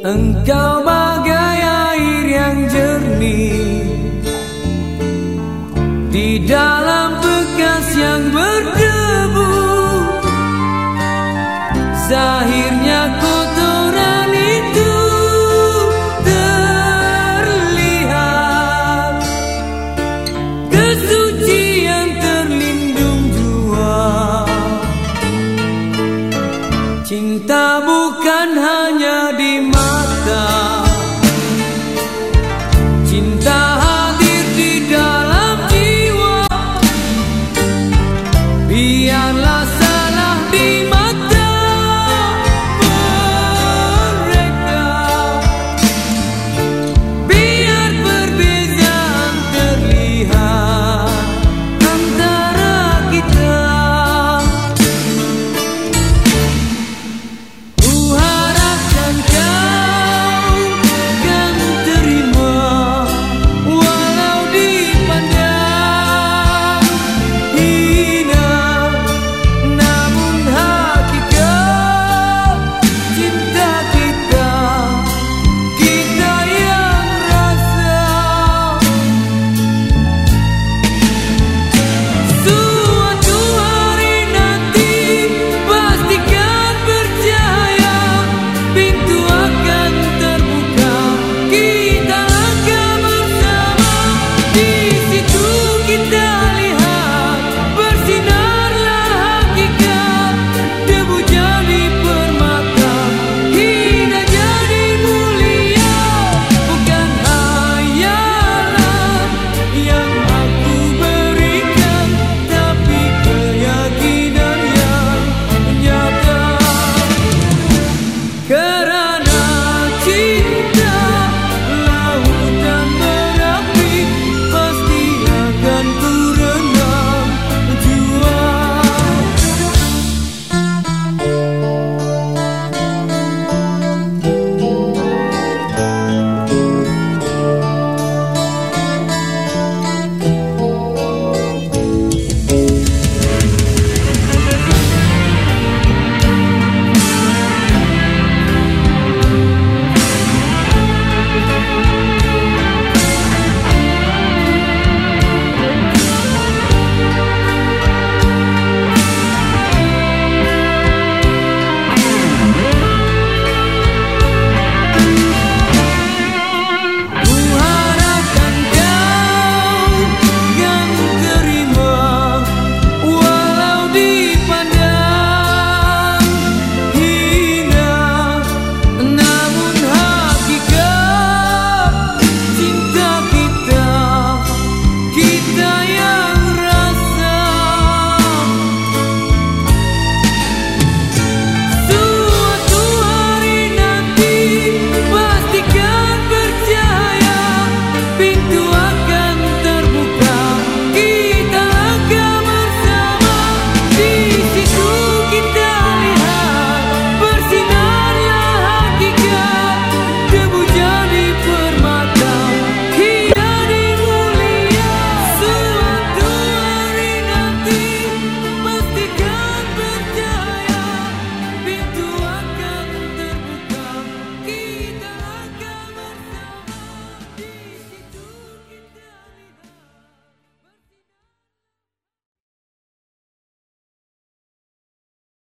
Engkau bagai air yang jernih Di dalam bekas yang berdebu